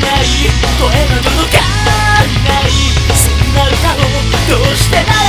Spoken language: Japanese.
ない声の届かない。そんな歌をどうしてない